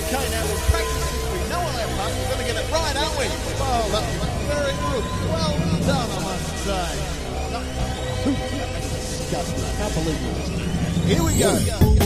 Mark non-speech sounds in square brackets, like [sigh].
Okay, now we're practising. We know all our parts. We're going to get it right, aren't we? Well, that was very good. Well done, I must say. [laughs] Disgusting. I can't believe you Here we go. Here we go.